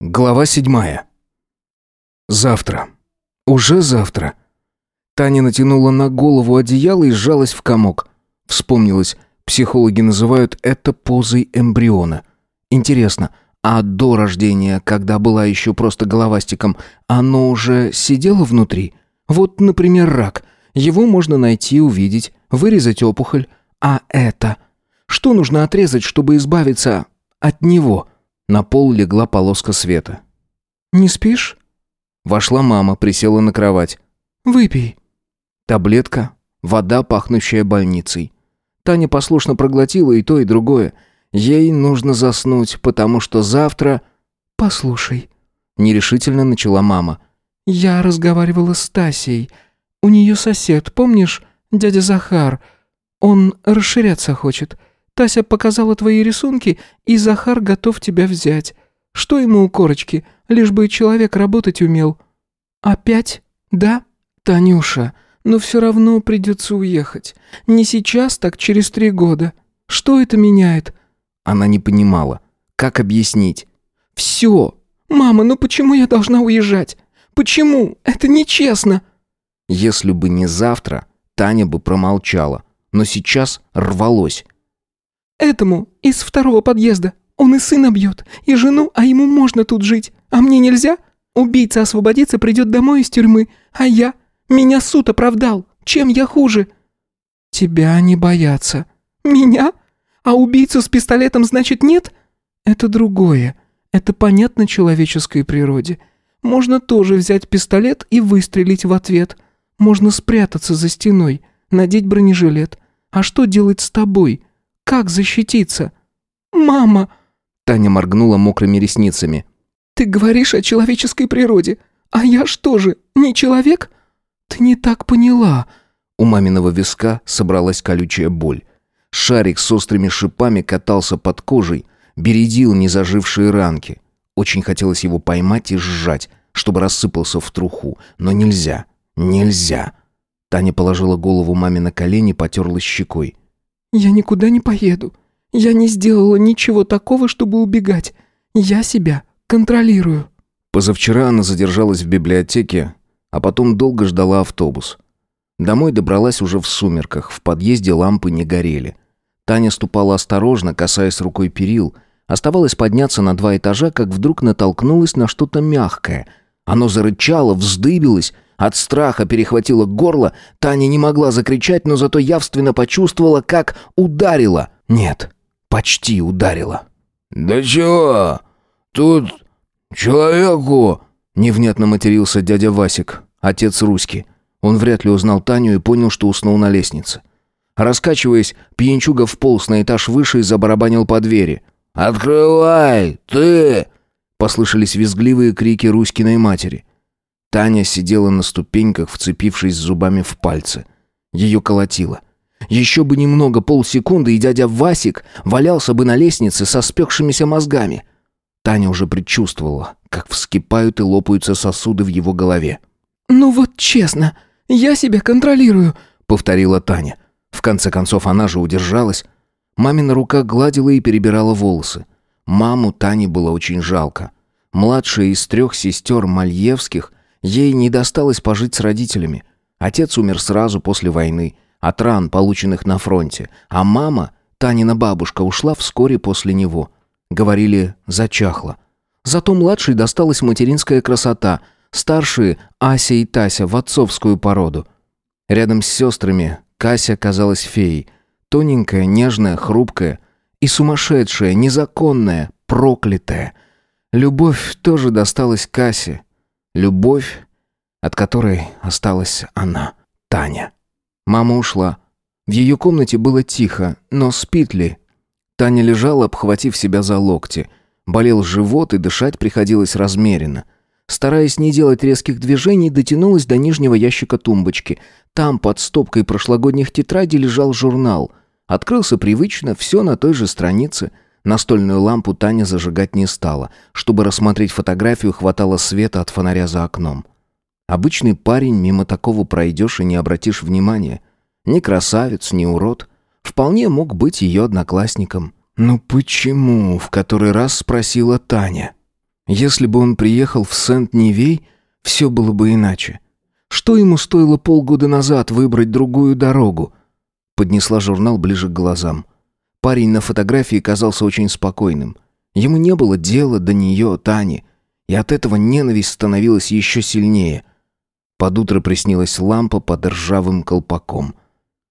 Глава седьмая. Завтра. Уже завтра. Таня натянула на голову одеяло и сжалась в комок. Вспомнилось, психологи называют это позой эмбриона. Интересно, а до рождения, когда была еще просто головастиком, оно уже сидело внутри? Вот, например, рак. Его можно найти, увидеть, вырезать опухоль. А это? Что нужно отрезать, чтобы избавиться от него?» На пол легла полоска света. «Не спишь?» Вошла мама, присела на кровать. «Выпей». Таблетка, вода, пахнущая больницей. Таня послушно проглотила и то, и другое. Ей нужно заснуть, потому что завтра... «Послушай», — нерешительно начала мама. «Я разговаривала с Тасей. У нее сосед, помнишь, дядя Захар? Он расширяться хочет. Тася показала твои рисунки, и Захар готов тебя взять. Что ему у корочки, лишь бы человек работать умел? Опять? Да? Танюша, но все равно придется уехать. Не сейчас, так через три года. Что это меняет?» Она не понимала. Как объяснить? «Все! Мама, ну почему я должна уезжать? Почему? Это нечестно!» Если бы не завтра, Таня бы промолчала. Но сейчас рвалось. Этому из второго подъезда. Он и сына бьет, и жену, а ему можно тут жить. А мне нельзя? Убийца освободится, придет домой из тюрьмы. А я? Меня суд оправдал. Чем я хуже?» «Тебя не боятся». «Меня? А убийцу с пистолетом, значит, нет?» «Это другое. Это понятно человеческой природе. Можно тоже взять пистолет и выстрелить в ответ. Можно спрятаться за стеной, надеть бронежилет. А что делать с тобой?» Как защититься? Мама!» Таня моргнула мокрыми ресницами. «Ты говоришь о человеческой природе. А я что же, не человек?» «Ты не так поняла». У маминого виска собралась колючая боль. Шарик с острыми шипами катался под кожей, бередил незажившие ранки. Очень хотелось его поймать и сжать, чтобы рассыпался в труху. Но нельзя, нельзя. Таня положила голову маме на колени, потерлась щекой. «Я никуда не поеду. Я не сделала ничего такого, чтобы убегать. Я себя контролирую». Позавчера она задержалась в библиотеке, а потом долго ждала автобус. Домой добралась уже в сумерках, в подъезде лампы не горели. Таня ступала осторожно, касаясь рукой перил. Оставалось подняться на два этажа, как вдруг натолкнулась на что-то мягкое. Оно зарычало, вздыбилось, от страха перехватило горло, Таня не могла закричать, но зато явственно почувствовала, как ударила. Нет, почти ударила. «Да чего? Тут человеку...» Невнятно матерился дядя Васик, отец русский. Он вряд ли узнал Таню и понял, что уснул на лестнице. Раскачиваясь, пьянчуга вполз на этаж выше и забарабанил по двери. «Открывай, ты!» Послышались визгливые крики Руськиной матери. Таня сидела на ступеньках, вцепившись зубами в пальцы. Ее колотило. Еще бы немного, полсекунды, и дядя Васик валялся бы на лестнице со спекшимися мозгами. Таня уже предчувствовала, как вскипают и лопаются сосуды в его голове. «Ну вот честно, я себя контролирую», — повторила Таня. В конце концов, она же удержалась. Мамина рука гладила и перебирала волосы. Маму Тане было очень жалко. Младшая из трех сестер Мальевских Ей не досталось пожить с родителями. Отец умер сразу после войны, от ран, полученных на фронте, а мама, Танина бабушка, ушла вскоре после него. Говорили, зачахла. Зато младшей досталась материнская красота, старшие, Ася и Тася, в отцовскую породу. Рядом с сестрами Кася казалась феей. Тоненькая, нежная, хрупкая и сумасшедшая, незаконная, проклятая. Любовь тоже досталась Касе, Любовь, от которой осталась она, Таня. Мама ушла. В ее комнате было тихо, но спит ли? Таня лежала, обхватив себя за локти. Болел живот, и дышать приходилось размеренно. Стараясь не делать резких движений, дотянулась до нижнего ящика тумбочки. Там, под стопкой прошлогодних тетрадей, лежал журнал. Открылся привычно, все на той же странице – Настольную лампу Таня зажигать не стала. Чтобы рассмотреть фотографию, хватало света от фонаря за окном. Обычный парень, мимо такого пройдешь и не обратишь внимания. Ни красавец, ни урод. Вполне мог быть ее одноклассником. «Ну почему?» — в который раз спросила Таня. Если бы он приехал в Сент-Нивей, все было бы иначе. Что ему стоило полгода назад выбрать другую дорогу? Поднесла журнал ближе к глазам. Парень на фотографии казался очень спокойным. Ему не было дела до нее, Тани, и от этого ненависть становилась еще сильнее. Под утро приснилась лампа под ржавым колпаком.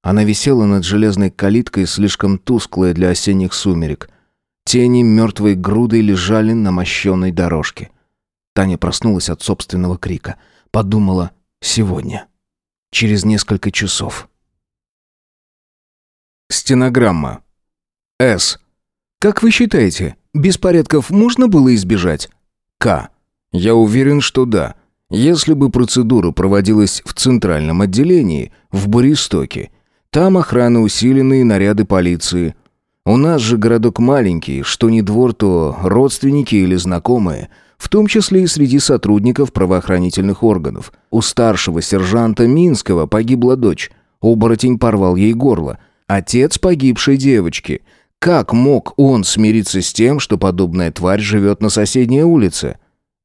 Она висела над железной калиткой, слишком тусклая для осенних сумерек. Тени мертвой грудой лежали на мощенной дорожке. Таня проснулась от собственного крика. Подумала «сегодня». Через несколько часов. Стенограмма. С. Как вы считаете, беспорядков можно было избежать? К. Я уверен, что да. Если бы процедура проводилась в центральном отделении, в Бористоке, там охрана усиленные наряды полиции. У нас же городок маленький, что не двор, то родственники или знакомые, в том числе и среди сотрудников правоохранительных органов. У старшего сержанта Минского погибла дочь. Оборотень порвал ей горло. Отец погибшей девочки. Как мог он смириться с тем, что подобная тварь живет на соседней улице?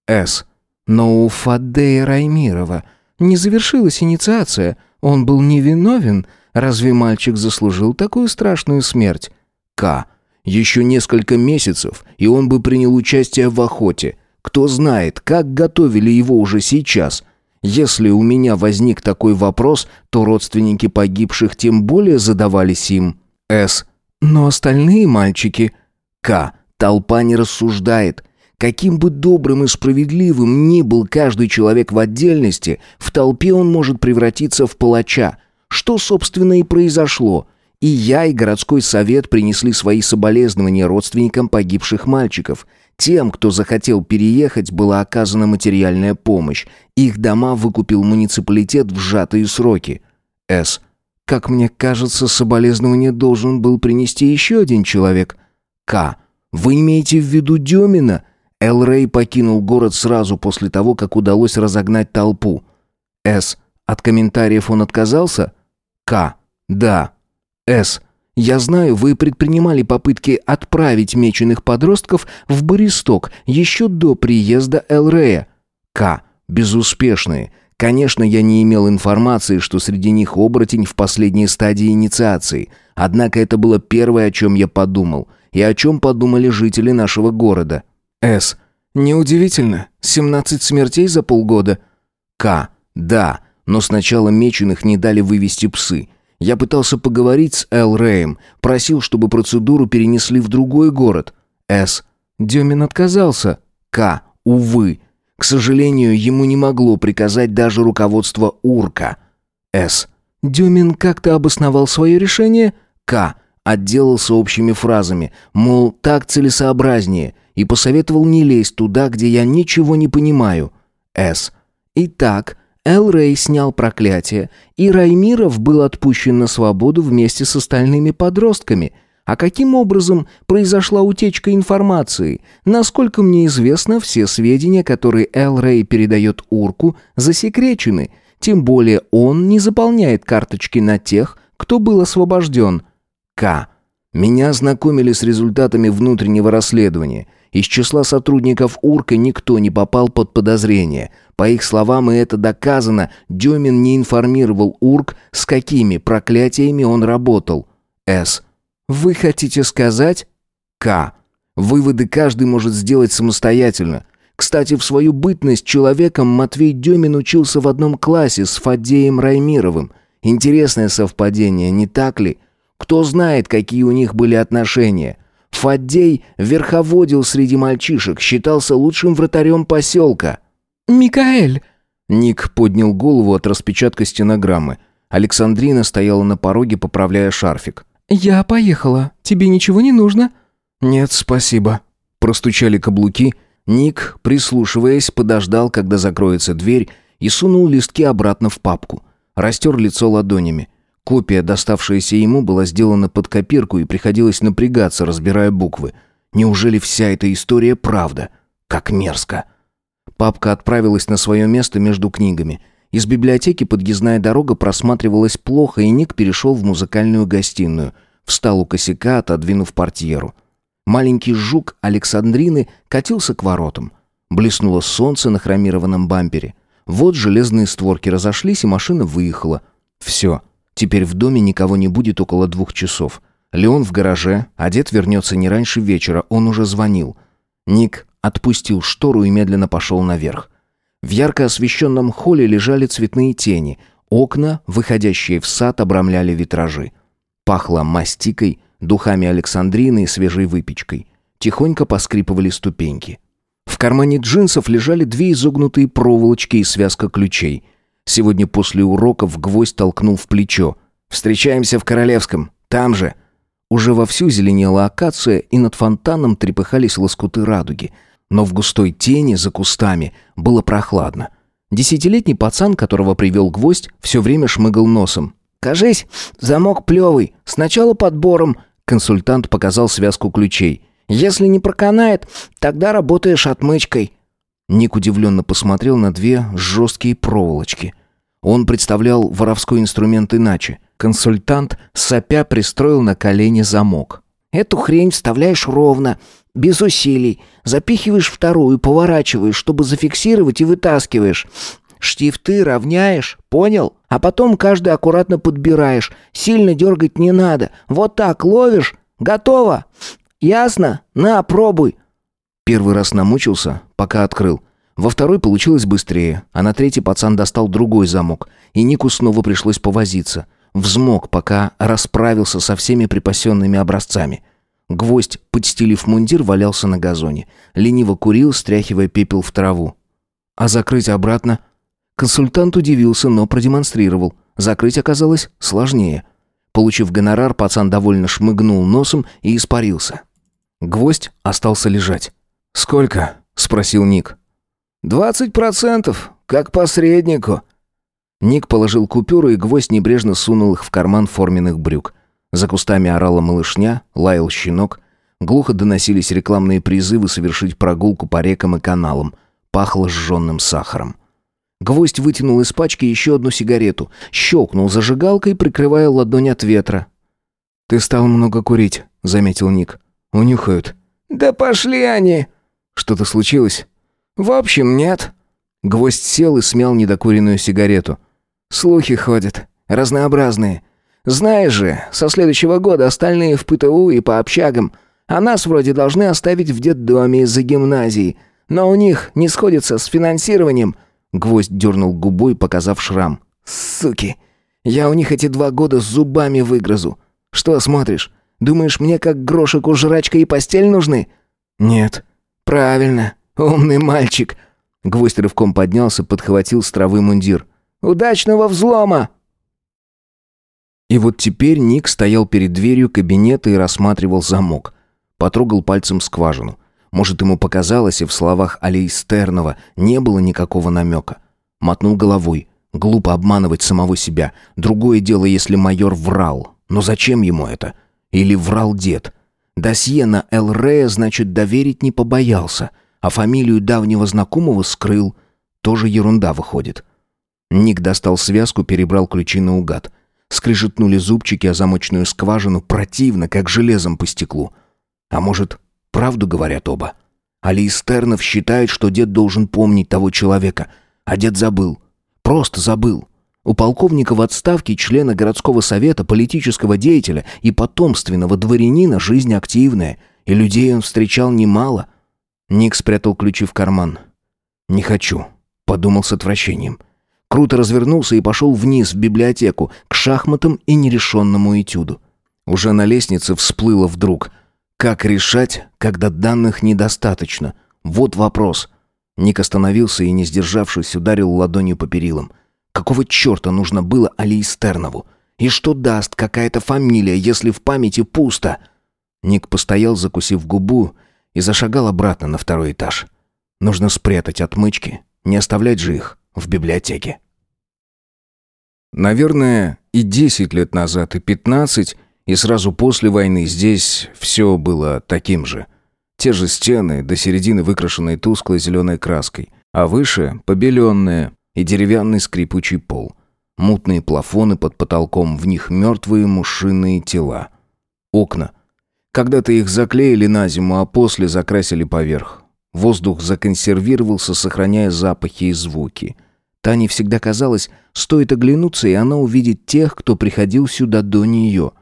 С. Но у Фадея Раймирова не завершилась инициация. Он был невиновен. Разве мальчик заслужил такую страшную смерть? К. Еще несколько месяцев, и он бы принял участие в охоте. Кто знает, как готовили его уже сейчас. Если у меня возник такой вопрос, то родственники погибших тем более задавались им. С. Но остальные мальчики... К. Толпа не рассуждает. Каким бы добрым и справедливым ни был каждый человек в отдельности, в толпе он может превратиться в палача. Что, собственно, и произошло. И я, и городской совет принесли свои соболезнования родственникам погибших мальчиков. Тем, кто захотел переехать, была оказана материальная помощь. Их дома выкупил муниципалитет в сжатые сроки. С. Как мне кажется, соболезнование должен был принести еще один человек. К. Вы имеете в виду Демина? Эл Рэй покинул город сразу после того, как удалось разогнать толпу. С. От комментариев он отказался? К. Да. С. Я знаю, вы предпринимали попытки отправить меченых подростков в Бористок еще до приезда Элрея. К. Безуспешные. Конечно, я не имел информации, что среди них оборотень в последней стадии инициации. Однако это было первое, о чем я подумал. И о чем подумали жители нашего города. С. Неудивительно. 17 смертей за полгода. К. Да. Но сначала меченых не дали вывести псы. Я пытался поговорить с Эл Рэем, просил, чтобы процедуру перенесли в другой город. С. Демин отказался. К. Увы. К сожалению, ему не могло приказать даже руководство Урка. С. Демин как-то обосновал свое решение. К. Отделался общими фразами, мол, так целесообразнее, и посоветовал не лезть туда, где я ничего не понимаю. С. Итак, Эл Рэй снял проклятие, и Раймиров был отпущен на свободу вместе с остальными подростками. А каким образом произошла утечка информации? Насколько мне известно, все сведения, которые Эл Рэй передает Урку, засекречены. Тем более он не заполняет карточки на тех, кто был освобожден. К. Меня ознакомили с результатами внутреннего расследования. Из числа сотрудников Урка никто не попал под подозрение. По их словам, и это доказано, Демин не информировал Урк, с какими проклятиями он работал. С. Вы хотите сказать? К. Выводы каждый может сделать самостоятельно. Кстати, в свою бытность человеком Матвей Демин учился в одном классе с Фадеем Раймировым. Интересное совпадение, не так ли? Кто знает, какие у них были отношения. Фаддей верховодил среди мальчишек, считался лучшим вратарем поселка. «Микаэль!» Ник поднял голову от распечатка стенограммы. Александрина стояла на пороге, поправляя шарфик. «Я поехала. Тебе ничего не нужно?» «Нет, спасибо». Простучали каблуки. Ник, прислушиваясь, подождал, когда закроется дверь, и сунул листки обратно в папку. Растер лицо ладонями. Копия, доставшаяся ему, была сделана под копирку и приходилось напрягаться, разбирая буквы. Неужели вся эта история правда? Как мерзко. Папка отправилась на свое место между книгами. Из библиотеки подъездная дорога просматривалась плохо, и Ник перешел в музыкальную гостиную. Встал у косяка, отодвинув портьеру. Маленький жук Александрины катился к воротам. Блеснуло солнце на хромированном бампере. Вот железные створки разошлись, и машина выехала. Все. Теперь в доме никого не будет около двух часов. Леон в гараже, а дед вернется не раньше вечера, он уже звонил. Ник отпустил штору и медленно пошел наверх. В ярко освещенном холле лежали цветные тени. Окна, выходящие в сад, обрамляли витражи. Пахло мастикой, духами Александрины и свежей выпечкой. Тихонько поскрипывали ступеньки. В кармане джинсов лежали две изогнутые проволочки и связка ключей. Сегодня после уроков гвоздь толкнул в плечо. «Встречаемся в Королевском. Там же». Уже вовсю зеленела акация, и над фонтаном трепыхались лоскуты радуги. Но в густой тени за кустами было прохладно. Десятилетний пацан, которого привел гвоздь, все время шмыгал носом. «Кажись, замок плевый. Сначала подбором». Консультант показал связку ключей. «Если не проканает, тогда работаешь отмычкой». Ник удивленно посмотрел на две жесткие проволочки. Он представлял воровской инструмент иначе. Консультант, сопя, пристроил на колени замок. «Эту хрень вставляешь ровно, без усилий. Запихиваешь вторую, поворачиваешь, чтобы зафиксировать и вытаскиваешь. Штифты равняешь, понял? А потом каждый аккуратно подбираешь. Сильно дергать не надо. Вот так ловишь. Готово. Ясно? На, пробуй. Первый раз намучился, пока открыл. Во второй получилось быстрее, а на третий пацан достал другой замок, и Нику снова пришлось повозиться. Взмок, пока расправился со всеми припасенными образцами. Гвоздь, подстелив мундир, валялся на газоне. Лениво курил, стряхивая пепел в траву. А закрыть обратно? Консультант удивился, но продемонстрировал. Закрыть оказалось сложнее. Получив гонорар, пацан довольно шмыгнул носом и испарился. Гвоздь остался лежать. «Сколько?» — спросил Ник. «Двадцать процентов, как посреднику». Ник положил купюры, и гвоздь небрежно сунул их в карман форменных брюк. За кустами орала малышня, лаял щенок. Глухо доносились рекламные призывы совершить прогулку по рекам и каналам. Пахло сжженным сахаром. Гвоздь вытянул из пачки еще одну сигарету, щелкнул зажигалкой, прикрывая ладонь от ветра. «Ты стал много курить», — заметил Ник. «Унюхают». «Да пошли они!» «Что-то случилось?» «В общем, нет». Гвоздь сел и смял недокуренную сигарету. «Слухи ходят. Разнообразные. Знаешь же, со следующего года остальные в ПТУ и по общагам. А нас вроде должны оставить в детдоме из-за гимназии. Но у них не сходится с финансированием». Гвоздь дернул губой, показав шрам. «Суки! Я у них эти два года с зубами выгрызу. Что смотришь? Думаешь, мне как грошику жрачка и постель нужны?» «Нет». «Правильно. Умный мальчик». Гвоздь рывком поднялся, подхватил с травы мундир. «Удачного взлома!» И вот теперь Ник стоял перед дверью кабинета и рассматривал замок. Потрогал пальцем скважину. Может, ему показалось, и в словах Алейстернова не было никакого намека. Мотнул головой. Глупо обманывать самого себя. Другое дело, если майор врал. Но зачем ему это? Или врал дед? Досье на Эл значит, доверить не побоялся. А фамилию давнего знакомого скрыл. Тоже ерунда выходит. Ник достал связку, перебрал ключи наугад. Скрежетнули зубчики о замочную скважину противно, как железом по стеклу. А может, Правду говорят оба. Али Стернов считает, что дед должен помнить того человека, а дед забыл. Просто забыл. У полковника в отставке, члена городского совета, политического деятеля и потомственного дворянина жизнь активная, и людей он встречал немало. Ник спрятал ключи в карман. «Не хочу», — подумал с отвращением. Круто развернулся и пошел вниз в библиотеку, к шахматам и нерешенному этюду. Уже на лестнице всплыло вдруг — как решать, когда данных недостаточно? Вот вопрос. Ник остановился и, не сдержавшись, ударил ладонью по перилам. Какого черта нужно было Алистернову? И что даст какая-то фамилия, если в памяти пусто? Ник постоял, закусив губу, и зашагал обратно на второй этаж. Нужно спрятать отмычки, не оставлять же их в библиотеке. Наверное, и десять лет назад, и пятнадцать и сразу после войны здесь все было таким же. Те же стены, до середины выкрашенные тусклой зеленой краской, а выше – побеленные и деревянный скрипучий пол. Мутные плафоны под потолком, в них мертвые мушиные тела. Окна. Когда-то их заклеили на зиму, а после закрасили поверх. Воздух законсервировался, сохраняя запахи и звуки. Тане всегда казалось, стоит оглянуться, и она увидит тех, кто приходил сюда до нее.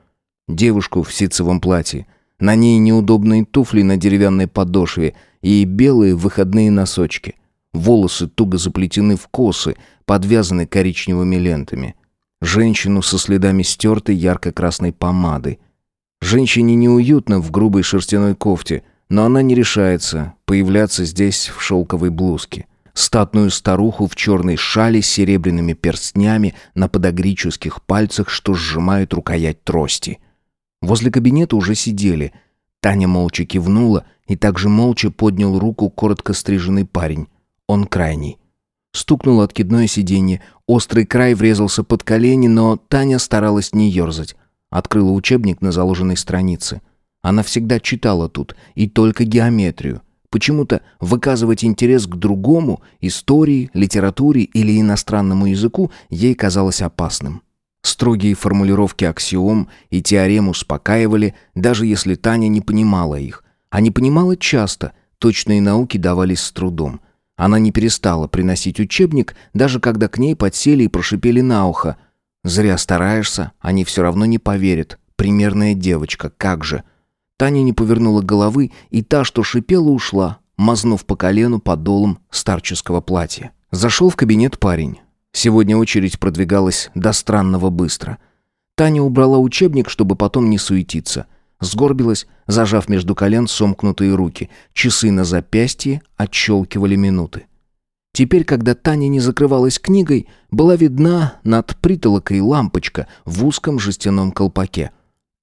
Девушку в ситцевом платье. На ней неудобные туфли на деревянной подошве и белые выходные носочки. Волосы туго заплетены в косы, подвязаны коричневыми лентами. Женщину со следами стертой ярко-красной помады. Женщине неуютно в грубой шерстяной кофте, но она не решается появляться здесь в шелковой блузке. Статную старуху в черной шале с серебряными перстнями на подогрических пальцах, что сжимают рукоять трости. Возле кабинета уже сидели. Таня молча кивнула и также молча поднял руку коротко стриженный парень. Он крайний. Стукнуло откидное сиденье, острый край врезался под колени, но Таня старалась не ерзать. Открыла учебник на заложенной странице. Она всегда читала тут, и только геометрию. Почему-то выказывать интерес к другому, истории, литературе или иностранному языку, ей казалось опасным. Строгие формулировки аксиом и теорем успокаивали, даже если Таня не понимала их. А не понимала часто, точные науки давались с трудом – она не перестала приносить учебник, даже когда к ней подсели и прошипели на ухо. «Зря стараешься, они все равно не поверят. Примерная девочка, как же!» Таня не повернула головы, и та, что шипела, ушла, мазнув по колену подолом старческого платья. Зашел в кабинет парень. Сегодня очередь продвигалась до странного быстро. Таня убрала учебник, чтобы потом не суетиться – Сгорбилась, зажав между колен сомкнутые руки. Часы на запястье отщелкивали минуты. Теперь, когда Таня не закрывалась книгой, была видна над притолокой лампочка в узком жестяном колпаке.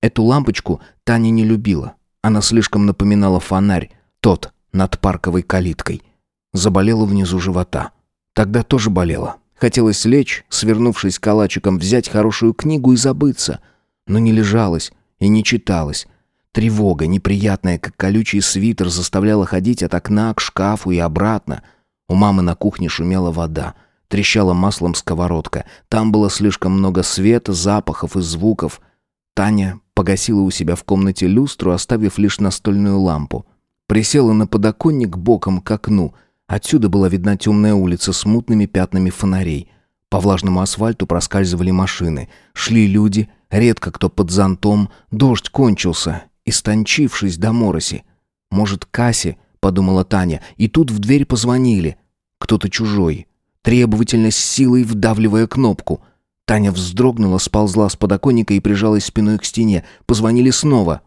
Эту лампочку Таня не любила. Она слишком напоминала фонарь, тот над парковой калиткой. Заболела внизу живота. Тогда тоже болела. Хотелось лечь, свернувшись калачиком, взять хорошую книгу и забыться. Но не лежалась, и не читалось. Тревога, неприятная, как колючий свитер, заставляла ходить от окна к шкафу и обратно. У мамы на кухне шумела вода. Трещала маслом сковородка. Там было слишком много света, запахов и звуков. Таня погасила у себя в комнате люстру, оставив лишь настольную лампу. Присела на подоконник боком к окну. Отсюда была видна темная улица с мутными пятнами фонарей. По влажному асфальту проскальзывали машины. Шли люди, Редко кто под зонтом, дождь кончился, истончившись до мороси. «Может, Кассе?» — подумала Таня, и тут в дверь позвонили. Кто-то чужой, требовательно с силой вдавливая кнопку. Таня вздрогнула, сползла с подоконника и прижалась спиной к стене. Позвонили снова.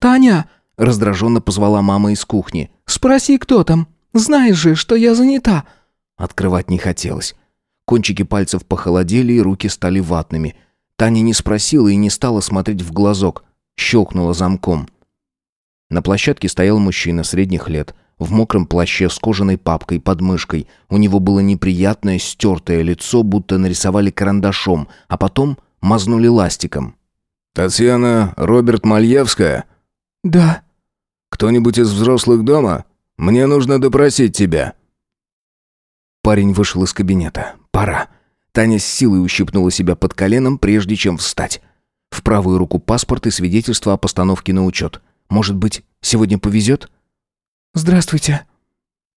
«Таня!» — раздраженно позвала мама из кухни. «Спроси, кто там. Знаешь же, что я занята». Открывать не хотелось. Кончики пальцев похолодели, и руки стали ватными — Таня не спросила и не стала смотреть в глазок. Щелкнула замком. На площадке стоял мужчина средних лет, в мокром плаще с кожаной папкой под мышкой. У него было неприятное стертое лицо, будто нарисовали карандашом, а потом мазнули ластиком. «Татьяна Роберт Мальевская?» «Да». «Кто-нибудь из взрослых дома? Мне нужно допросить тебя». Парень вышел из кабинета. «Пора». Таня с силой ущипнула себя под коленом, прежде чем встать. В правую руку паспорт и свидетельство о постановке на учет. Может быть, сегодня повезет? «Здравствуйте».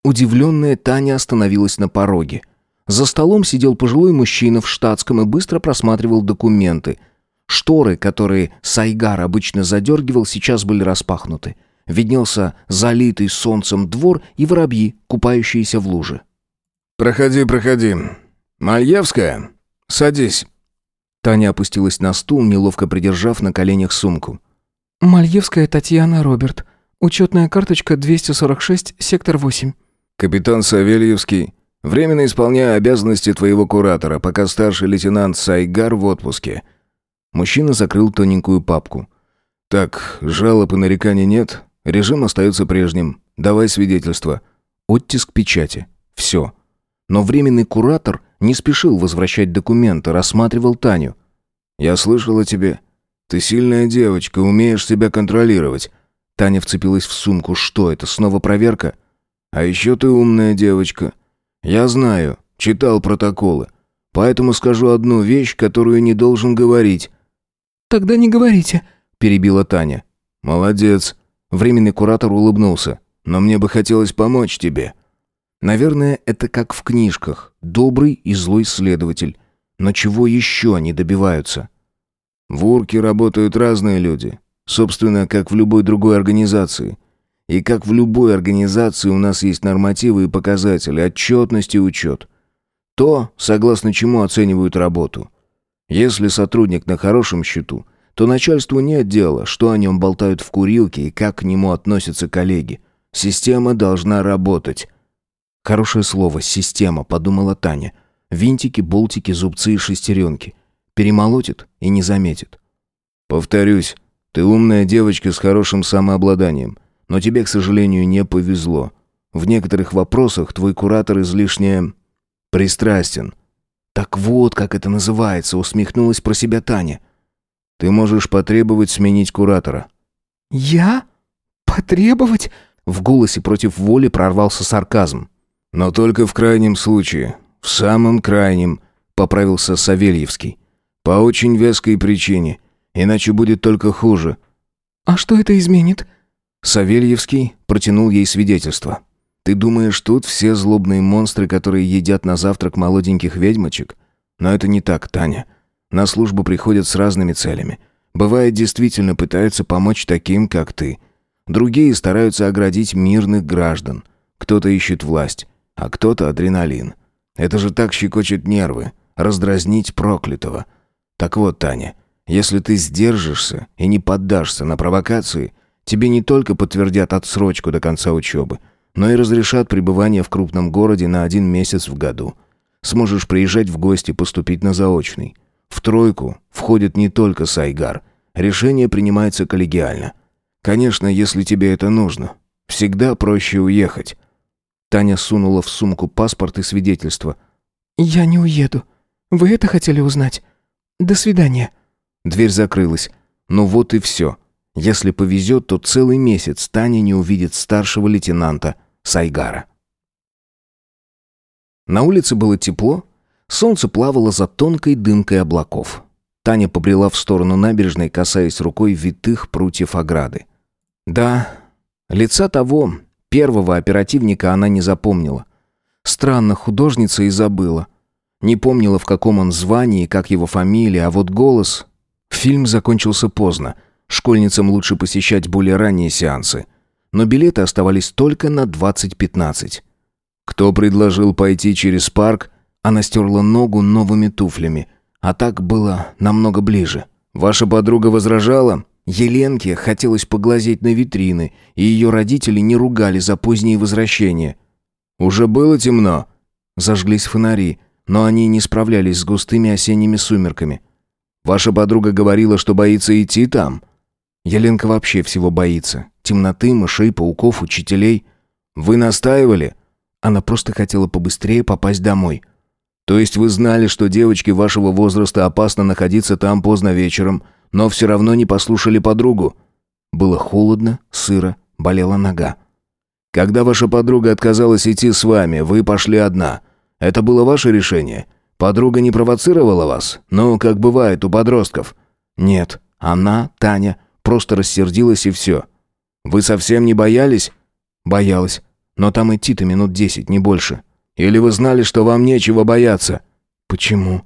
Удивленная Таня остановилась на пороге. За столом сидел пожилой мужчина в штатском и быстро просматривал документы. Шторы, которые Сайгар обычно задергивал, сейчас были распахнуты. Виднелся залитый солнцем двор и воробьи, купающиеся в луже. «Проходи, проходи. «Мальевская, садись». Таня опустилась на стул, неловко придержав на коленях сумку. «Мальевская Татьяна Роберт. Учетная карточка 246, сектор 8». «Капитан Савельевский. Временно исполняю обязанности твоего куратора, пока старший лейтенант Сайгар в отпуске». Мужчина закрыл тоненькую папку. «Так, жалоб и нареканий нет. Режим остается прежним. Давай свидетельство». Оттиск печати. Все. Но временный куратор не спешил возвращать документы, рассматривал Таню. «Я слышал о тебе. Ты сильная девочка, умеешь себя контролировать». Таня вцепилась в сумку. «Что это, снова проверка?» «А еще ты умная девочка. Я знаю, читал протоколы. Поэтому скажу одну вещь, которую не должен говорить». «Тогда не говорите», — перебила Таня. «Молодец». Временный куратор улыбнулся. но мне бы хотелось помочь тебе». Наверное, это как в книжках. Добрый и злой следователь. Но чего еще они добиваются? В Урке работают разные люди. Собственно, как в любой другой организации. И как в любой организации у нас есть нормативы и показатели, отчетность и учет. То, согласно чему оценивают работу. Если сотрудник на хорошем счету, то начальству нет дела, что о нем болтают в курилке и как к нему относятся коллеги. Система должна работать. Хорошее слово «система», подумала Таня. Винтики, болтики, зубцы и шестеренки. Перемолотит и не заметит. Повторюсь, ты умная девочка с хорошим самообладанием, но тебе, к сожалению, не повезло. В некоторых вопросах твой куратор излишне пристрастен. Так вот, как это называется, усмехнулась про себя Таня. Ты можешь потребовать сменить куратора. Я? Потребовать? В голосе против воли прорвался сарказм. Но только в крайнем случае. В самом крайнем, поправился Савельевский. По очень веской причине. Иначе будет только хуже. А что это изменит? Савельевский протянул ей свидетельство. Ты думаешь, тут все злобные монстры, которые едят на завтрак молоденьких ведьмочек? Но это не так, Таня. На службу приходят с разными целями. Бывает, действительно пытаются помочь таким, как ты. Другие стараются оградить мирных граждан. Кто-то ищет власть, а кто-то адреналин. Это же так щекочет нервы, раздразнить проклятого. Так вот, Таня, если ты сдержишься и не поддашься на провокации, тебе не только подтвердят отсрочку до конца учебы, но и разрешат пребывание в крупном городе на один месяц в году. Сможешь приезжать в гости, поступить на заочный. В тройку входит не только Сайгар. Решение принимается коллегиально. Конечно, если тебе это нужно. Всегда проще уехать. Таня сунула в сумку паспорт и свидетельство. «Я не уеду. Вы это хотели узнать? До свидания». Дверь закрылась. Ну вот и все. Если повезет, то целый месяц Таня не увидит старшего лейтенанта Сайгара. На улице было тепло, солнце плавало за тонкой дымкой облаков. Таня побрела в сторону набережной, касаясь рукой витых прутьев ограды. Да, лица того, Первого оперативника она не запомнила. Странно, художница и забыла. Не помнила, в каком он звании, как его фамилия, а вот голос... Фильм закончился поздно. Школьницам лучше посещать более ранние сеансы. Но билеты оставались только на 20.15. «Кто предложил пойти через парк?» Она стерла ногу новыми туфлями. А так было намного ближе. «Ваша подруга возражала?» Еленке хотелось поглазеть на витрины, и ее родители не ругали за позднее возвращение. «Уже было темно?» Зажглись фонари, но они не справлялись с густыми осенними сумерками. «Ваша подруга говорила, что боится идти там?» Еленка вообще всего боится. Темноты, мышей, пауков, учителей. «Вы настаивали?» Она просто хотела побыстрее попасть домой. «То есть вы знали, что девочке вашего возраста опасно находиться там поздно вечером, но все равно не послушали подругу. Было холодно, сыро, болела нога. Когда ваша подруга отказалась идти с вами, вы пошли одна. Это было ваше решение? Подруга не провоцировала вас? Ну, как бывает у подростков. Нет, она, Таня, просто рассердилась и все. Вы совсем не боялись? Боялась. Но там идти-то минут десять, не больше. Или вы знали, что вам нечего бояться? Почему?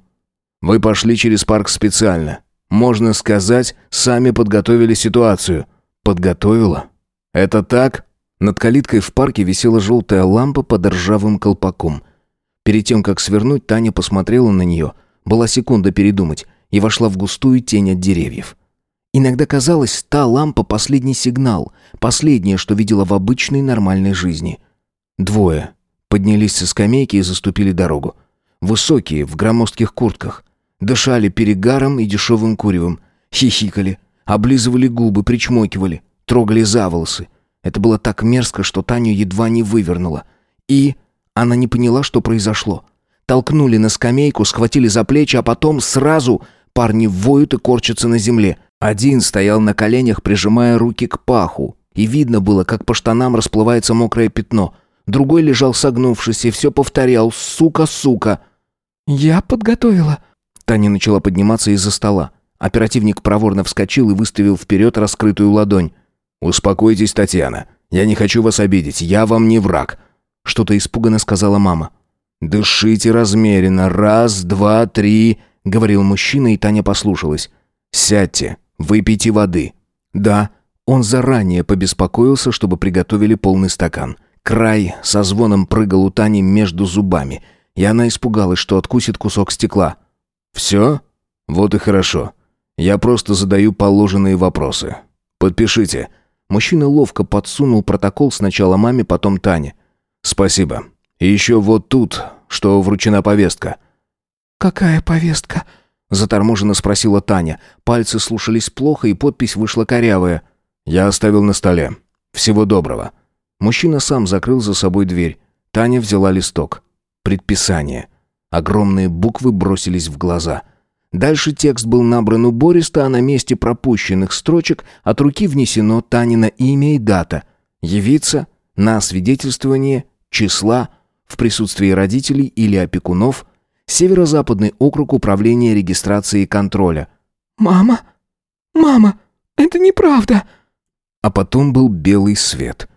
Вы пошли через парк специально. Можно сказать, сами подготовили ситуацию. Подготовила? Это так? Над калиткой в парке висела желтая лампа под ржавым колпаком. Перед тем, как свернуть, Таня посмотрела на нее. Была секунда передумать и вошла в густую тень от деревьев. Иногда казалось, та лампа — последний сигнал, последнее, что видела в обычной нормальной жизни. Двое поднялись со скамейки и заступили дорогу. Высокие, в громоздких куртках. Дышали перегаром и дешевым куревом. Хихикали, облизывали губы, причмокивали, трогали за волосы. Это было так мерзко, что Таню едва не вывернуло. И она не поняла, что произошло. Толкнули на скамейку, схватили за плечи, а потом сразу парни воют и корчатся на земле. Один стоял на коленях, прижимая руки к паху. И видно было, как по штанам расплывается мокрое пятно. Другой лежал согнувшись и все повторял «Сука, сука!» «Я подготовила», Таня начала подниматься из-за стола. Оперативник проворно вскочил и выставил вперед раскрытую ладонь. «Успокойтесь, Татьяна. Я не хочу вас обидеть, я вам не враг». Что-то испуганно сказала мама. «Дышите размеренно. Раз, два, три», — говорил мужчина, и Таня послушалась. «Сядьте, выпейте воды». «Да». Он заранее побеспокоился, чтобы приготовили полный стакан. Край со звоном прыгал у Тани между зубами, и она испугалась, что откусит кусок стекла. «Все? Вот и хорошо. Я просто задаю положенные вопросы. Подпишите». Мужчина ловко подсунул протокол сначала маме, потом Тане. «Спасибо. И еще вот тут, что вручена повестка». «Какая повестка?» Заторможенно спросила Таня. Пальцы слушались плохо, и подпись вышла корявая. «Я оставил на столе. Всего доброго». Мужчина сам закрыл за собой дверь. Таня взяла листок. Предписание. Огромные буквы бросились в глаза. Дальше текст был набран убористо, а на месте пропущенных строчек от руки внесено Танина имя и дата. Явиться на освидетельствование числа в присутствии родителей или опекунов – Северо-Западный округ управления регистрации и контроля. «Мама? Мама, это неправда!» А потом был белый свет.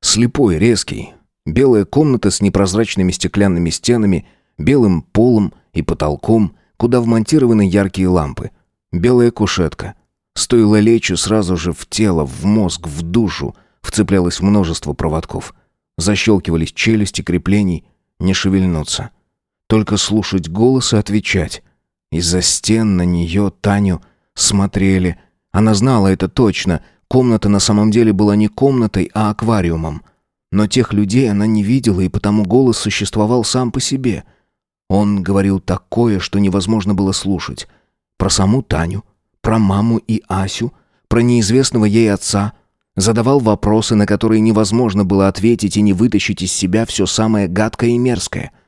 Слепой, резкий. Белая комната с непрозрачными стеклянными стенами, белым полом и потолком, куда вмонтированы яркие лампы. Белая кушетка. Стоило лечь и сразу же в тело, в мозг, в душу вцеплялось множество проводков. Защелкивались челюсти креплений, не шевельнуться. Только слушать голос и отвечать. Из-за стен на нее, Таню, смотрели. Она знала это точно. Комната на самом деле была не комнатой, а аквариумом. Но тех людей она не видела, и потому голос существовал сам по себе. Он говорил такое, что невозможно было слушать. Про саму Таню, про маму и Асю, про неизвестного ей отца. Задавал вопросы, на которые невозможно было ответить и не вытащить из себя все самое гадкое и мерзкое —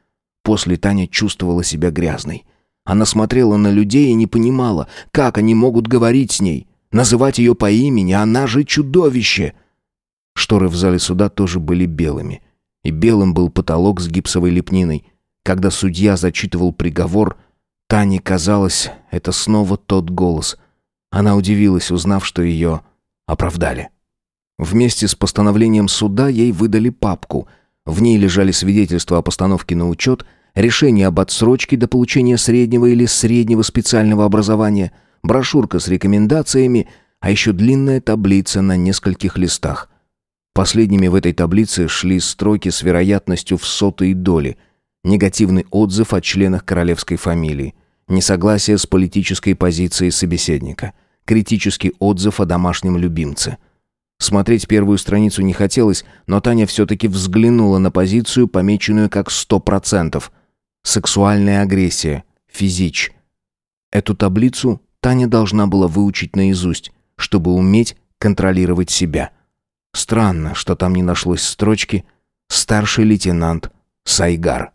После Таня чувствовала себя грязной. Она смотрела на людей и не понимала, как они могут говорить с ней, называть ее по имени, она же чудовище. Шторы в зале суда тоже были белыми. И белым был потолок с гипсовой лепниной. Когда судья зачитывал приговор, Тане казалось, это снова тот голос. Она удивилась, узнав, что ее оправдали. Вместе с постановлением суда ей выдали папку — в ней лежали свидетельства о постановке на учет, решение об отсрочке до получения среднего или среднего специального образования, брошюрка с рекомендациями, а еще длинная таблица на нескольких листах. Последними в этой таблице шли строки с вероятностью в сотые доли, негативный отзыв о членах королевской фамилии, несогласие с политической позицией собеседника, критический отзыв о домашнем любимце – Смотреть первую страницу не хотелось, но Таня все-таки взглянула на позицию, помеченную как сто процентов. Сексуальная агрессия. Физич. Эту таблицу Таня должна была выучить наизусть, чтобы уметь контролировать себя. Странно, что там не нашлось строчки «Старший лейтенант Сайгар».